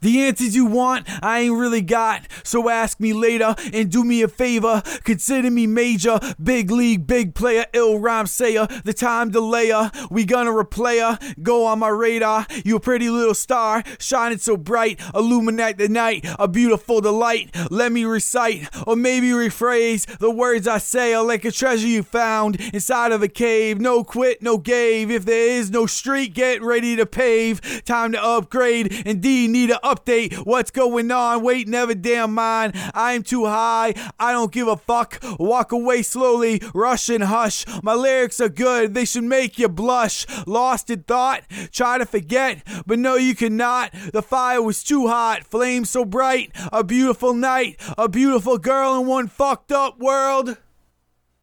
The answers you want, I ain't really got. So ask me later and do me a favor. Consider me major, big league, big player, ill rhyme sayer. The time delayer, we gonna replay her. Go on my radar, you a pretty little star, shining so bright, illuminate the night, a beautiful delight. Let me recite, or maybe rephrase the words I say are like a treasure you found inside of a cave. No quit, no gave. If there is no street, get ready to pave. Time to upgrade. Indeed, need to update. What's going on? Wait, never damn mind. I am too high. I don't give a fuck. Walk away slowly, rush and hush. My lyrics are good. They should make you blush. Lost in thought. Try to forget, but no, you cannot. The fire was too hot. Flames so bright. A beautiful night. A beautiful girl in one fucked up world.